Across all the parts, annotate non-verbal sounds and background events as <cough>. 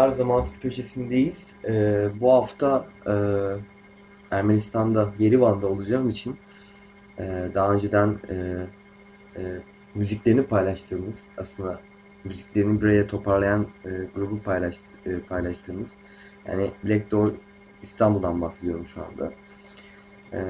Merhabalar, Zamansız Köşesi'ndeyiz. Ee, bu hafta e, Ermenistan'da, Yerivan'da olacağım için e, daha önceden e, e, müziklerini paylaştığımız, aslında müziklerini buraya toparlayan e, grubu paylaştı, e, paylaştığımız, yani Black Door İstanbul'dan bahsediyorum şu anda. E,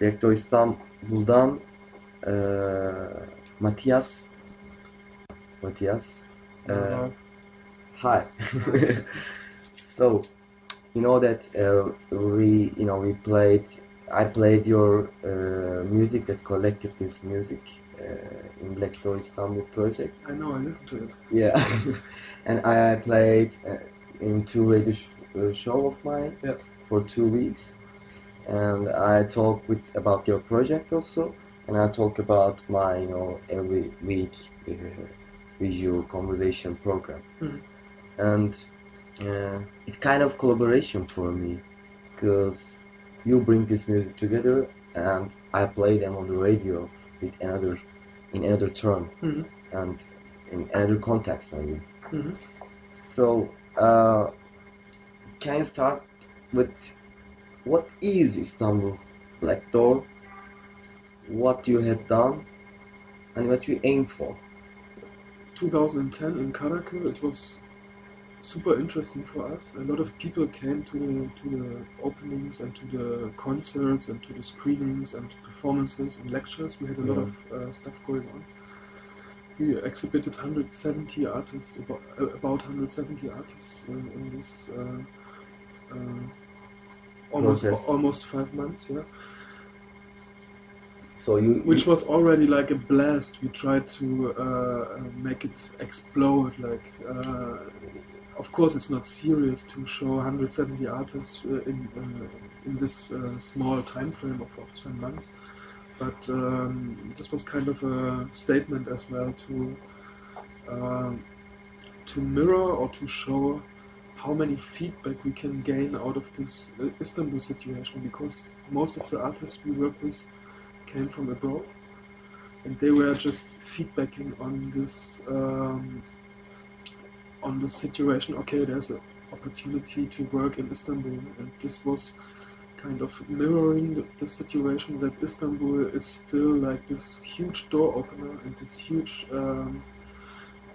Black Door İstanbul'dan e, Matias Matias e, Hi. <laughs> so, you know that uh, we, you know, we played. I played your uh, music that collected this music uh, in Black Door Istanbul project. I know, I listened to it. Yeah, <laughs> and I played uh, in two radio sh- uh, show of mine Yeah. for two weeks, and I talk with about your project also, and I talk about my, you know, every week uh, visual conversation program Mhm. And uh, it's kind of collaboration for me because you bring this music together and I play them on the radio with another in another term Mhm. and in another context maybe. Mhm. So uh, can you start with what is Istanbul Black Door? What you had done and what you aim for? 2010 in Karaköy, it was super interesting for us. A lot of people came to the to the openings and to the concerts and to the screenings and performances and lectures. We had a lot Yeah. of uh, stuff going on. We exhibited 170 artists, about, uh, about 170 artists uh, in this uh, uh, almost Process. almost five months. Yeah. So you which was already like a blast. We tried to uh, uh, make it explode. Like, uh, of course, it's not serious to show 170 artists uh, in uh, in this uh, small time frame of, of some months. But um, this was kind of a statement as well to um to mirror or to show how many feedback we can gain out of this Istanbul situation because most of the artists we work with came from abroad, and they were just feedbacking on this um, on the situation. Okay, there's an opportunity to work in Istanbul, and this was kind of mirroring the, the situation that Istanbul is still like this huge door opener and this huge um,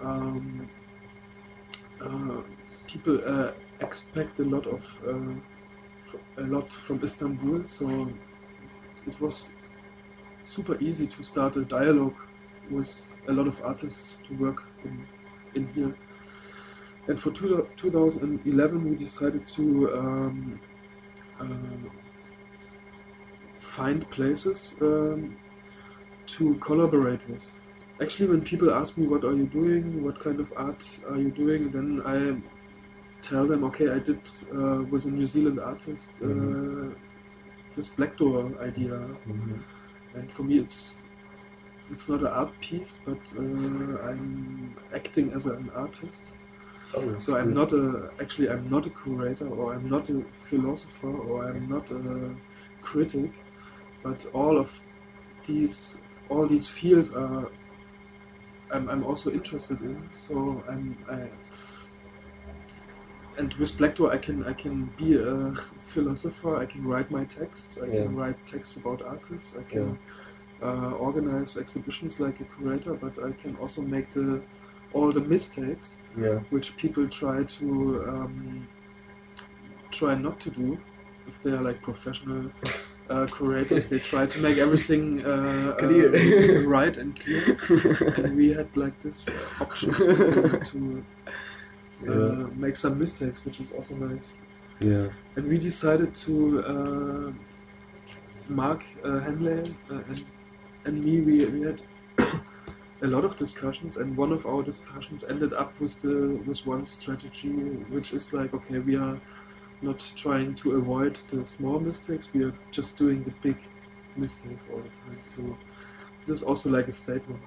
um, uh, people uh, expect a lot of uh, a lot from Istanbul, so it was super easy to start a dialogue with a lot of artists to work in, in here. And for two, 2011, we decided to um, uh, find places um, to collaborate with. Actually, when people ask me, What are you doing? What kind of art are you doing? then I tell them, Okay, I did uh, with a New Zealand artist uh, Mhm. this Black Door idea Mhm. and for me it's it's not an art piece but uh, i'm acting as an artist Oh, so i'm not a actually i'm not a curator or i'm not a philosopher or i'm not a critic but all of these all these fields are i'm, I'm also interested in so i'm I, and with Black Door, I can I can be a philosopher. I can write my texts. I can write texts about artists. I can uh, organize exhibitions like a curator. But I can also make the all the mistakes Yeah. which people try to um, try not to do if they are like professional <laughs> uh, curators. they try to make everything uh, Clear. uh, <laughs> right and clear. <laughs> and we had like this uh, option to, to Yeah. uh, make some mistakes, which is also nice. Yeah. And we decided to uh, Mark uh, Henley uh, and, and me. We, we had a lot of discussions, and one of our discussions ended up with the with one strategy, which is like, okay, we are not trying to avoid the small mistakes, we are just doing the big mistakes all the time. So this is also like a statement.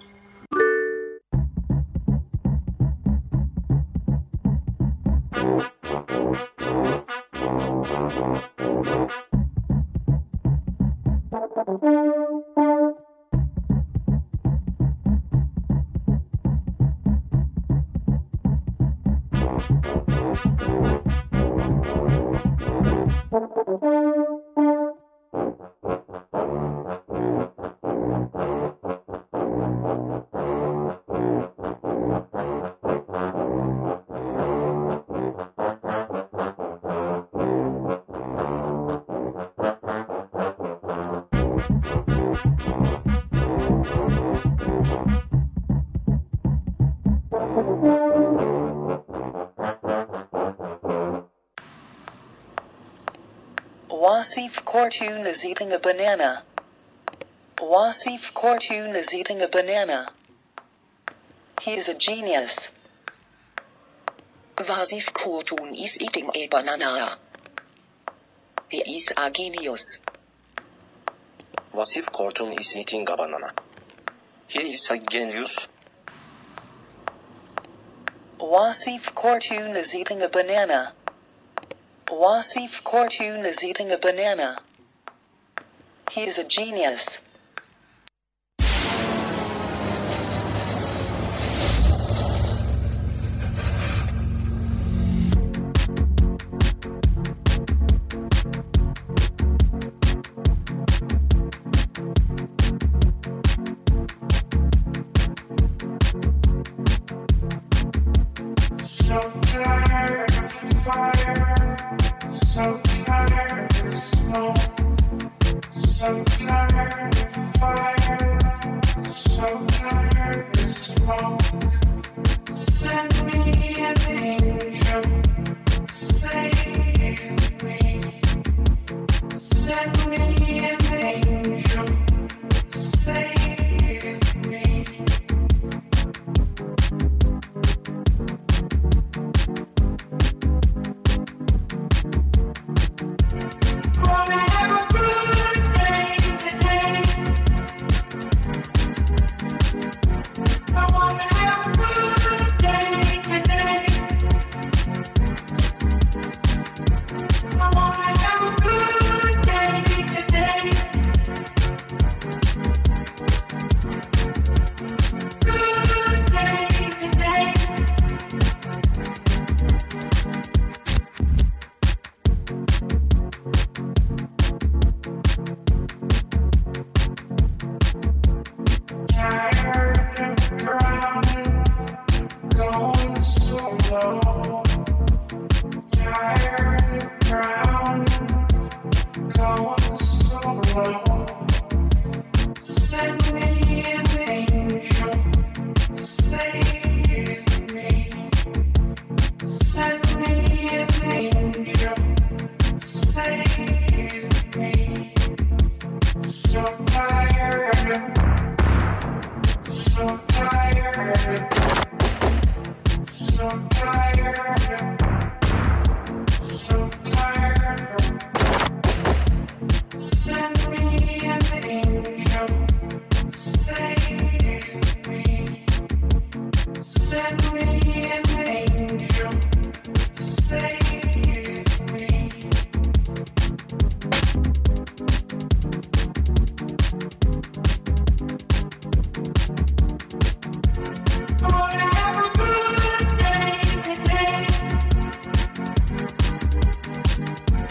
Wasif Kortun is eating a banana. Wasif Kortun is eating a banana. He is a genius. Wasif Kortun is eating a banana. He is a genius. Wasif Kortun is eating a banana. He is a genius. Wasif Kortun is eating a banana. Wasif Kortun is eating a banana. He is a genius. Fire, so tired of smoke, so tired of fire, so tired of smoke.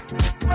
I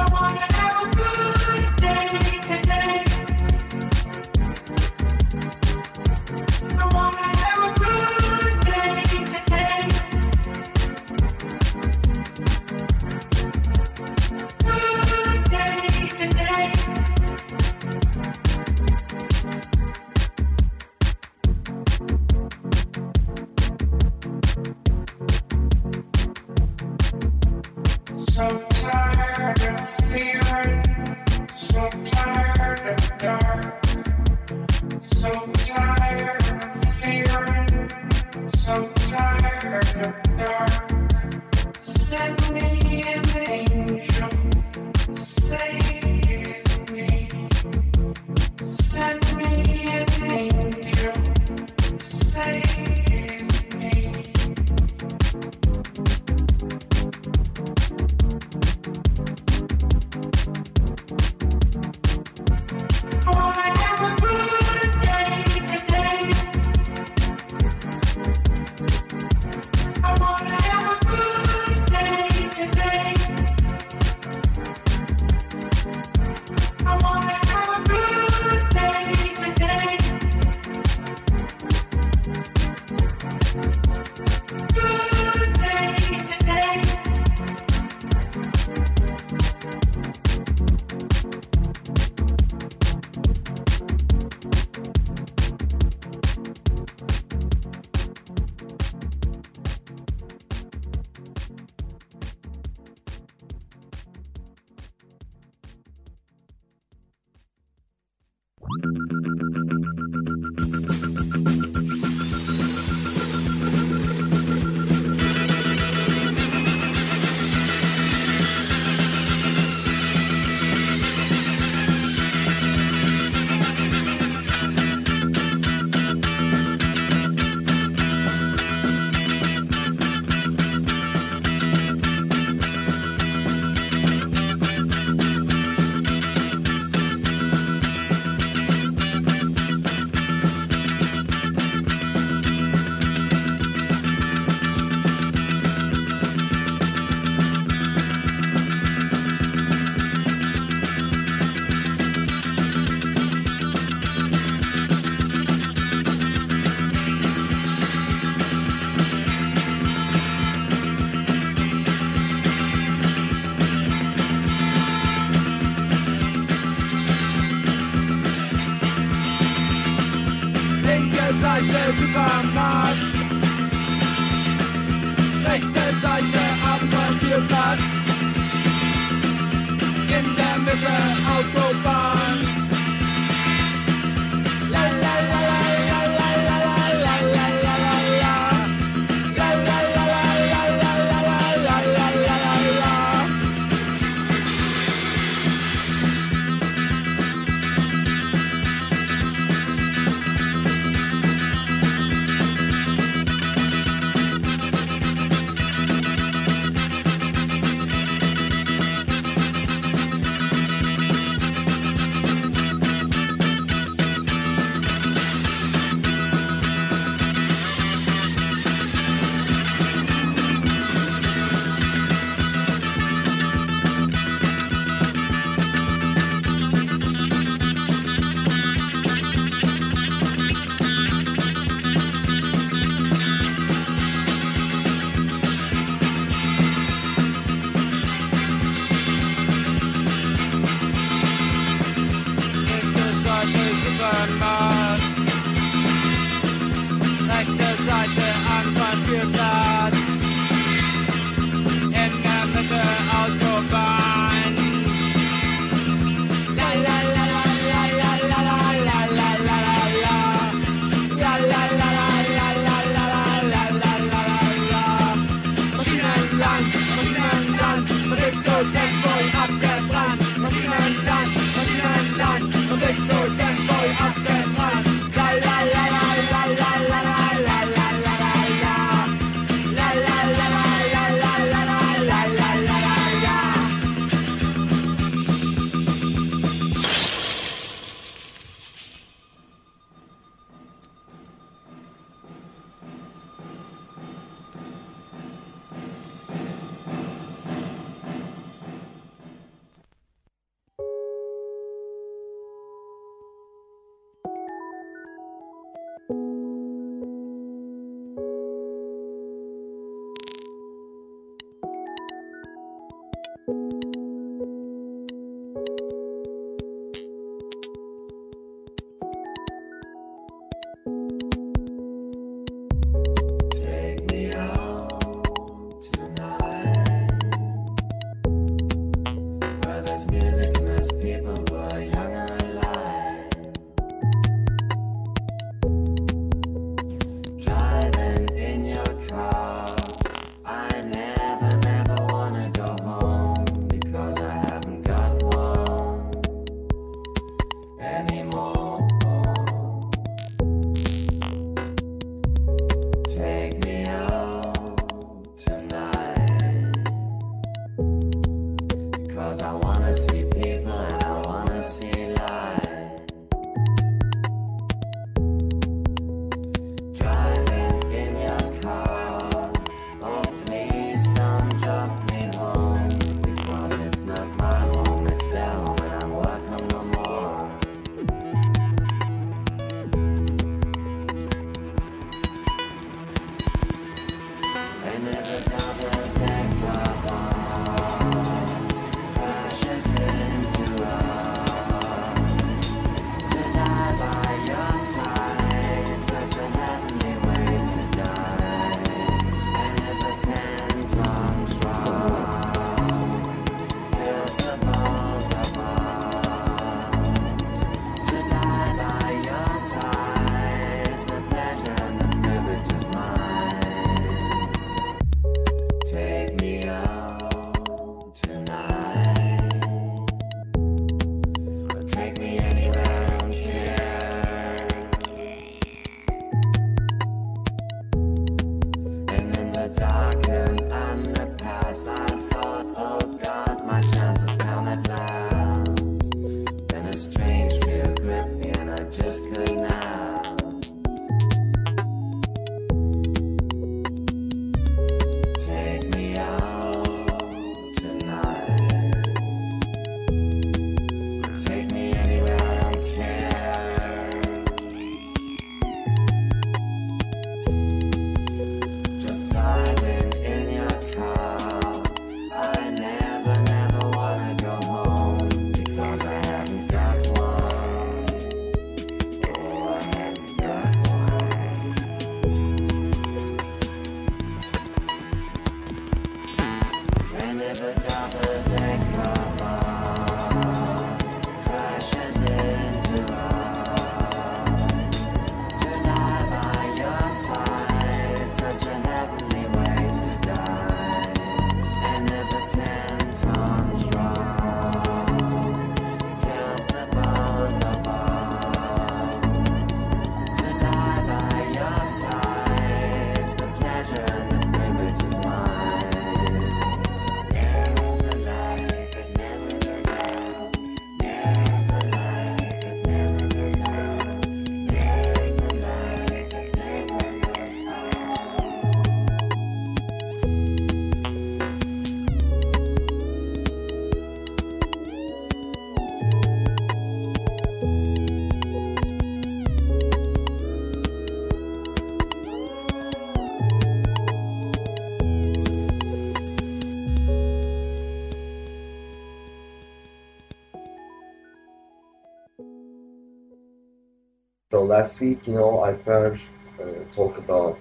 last week, you know, Alper uh, talked about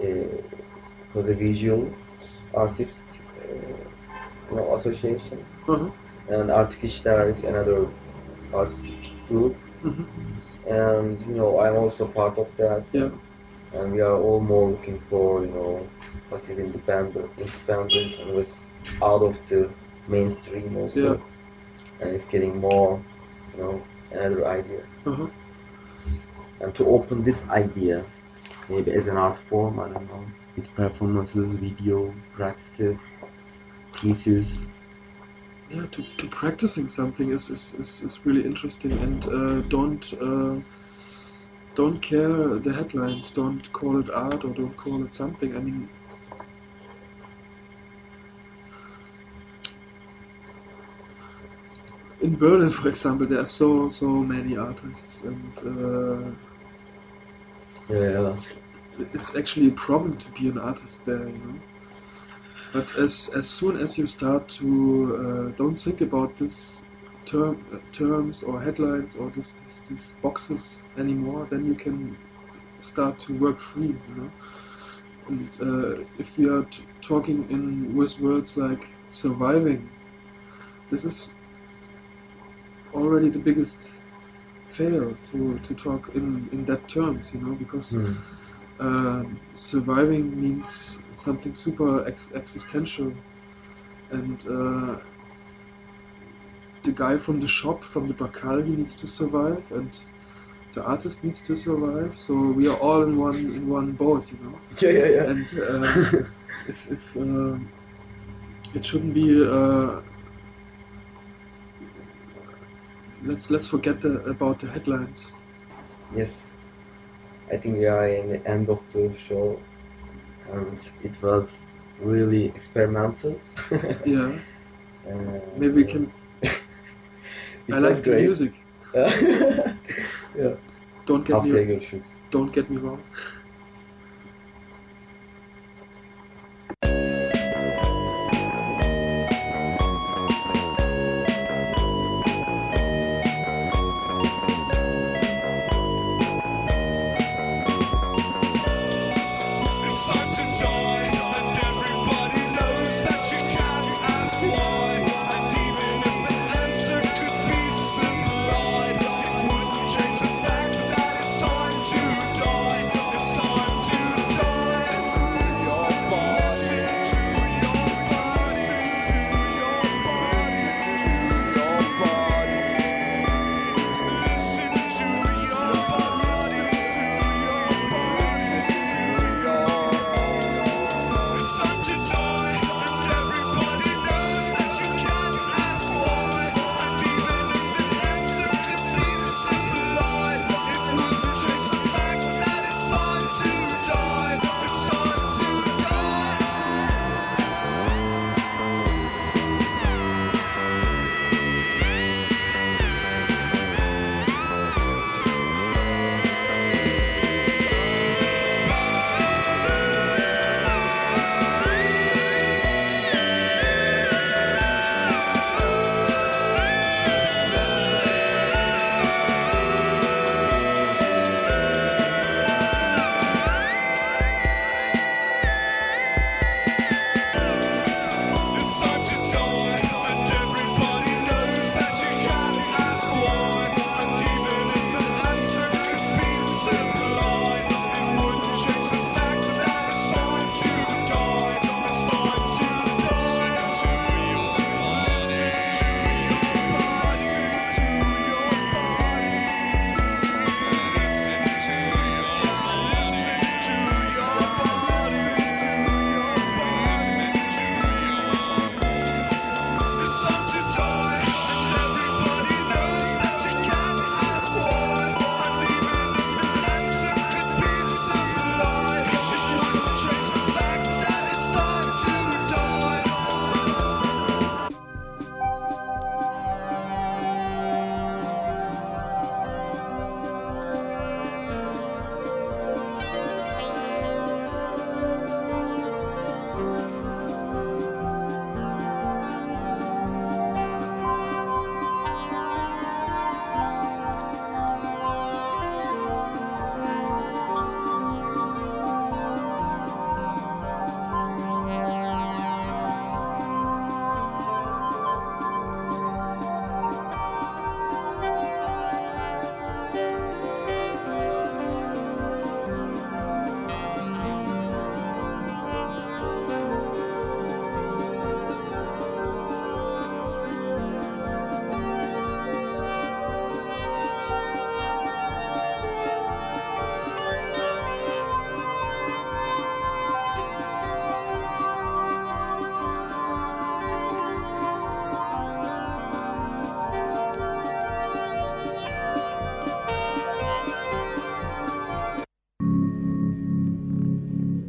uh, was a visual artist, uh, you know, association, Uh-huh. and Artık İşler is another artistic group, Mhm. and you know, I'm also part of that. Yeah. And we are all more looking for, you know, what is independent, independent, and was out of the mainstream also, Yeah. and it's getting more, you know, another idea Uh-huh. And to open this idea maybe as an art form i don't know with performances video practices pieces. Yeah to, to practicing something is, is, is, is really interesting and uh, don't uh, don't care the headlines. Don't call it art or don't call it something. I mean in berlin for example there are so so many artists and uh, yeah it's actually a problem to be an artist there, you know. But as as soon as you start to uh, don't think about this term uh, terms or headlines or this, this these boxes anymore, then you can start to work free, you know. And uh, if we are t- talking in with words like surviving, this is already the biggest fail to, to talk in, in that terms, you know, because Hmm. um, surviving means something super ex- existential. And uh, the guy from the shop from the bakkal he needs to survive and the artist needs to survive. So we are all in one in one boat you know. Yeah yeah yeah. And uh, if, if uh, it shouldn't be uh, let's let's forget the, about the headlines. Yes. I think we are in the end of the show. And it was really experimental. <laughs> Yeah. Uh, maybe we can <laughs> i like the music. <laughs> Yeah. Don't get haftaya me don't get me wrong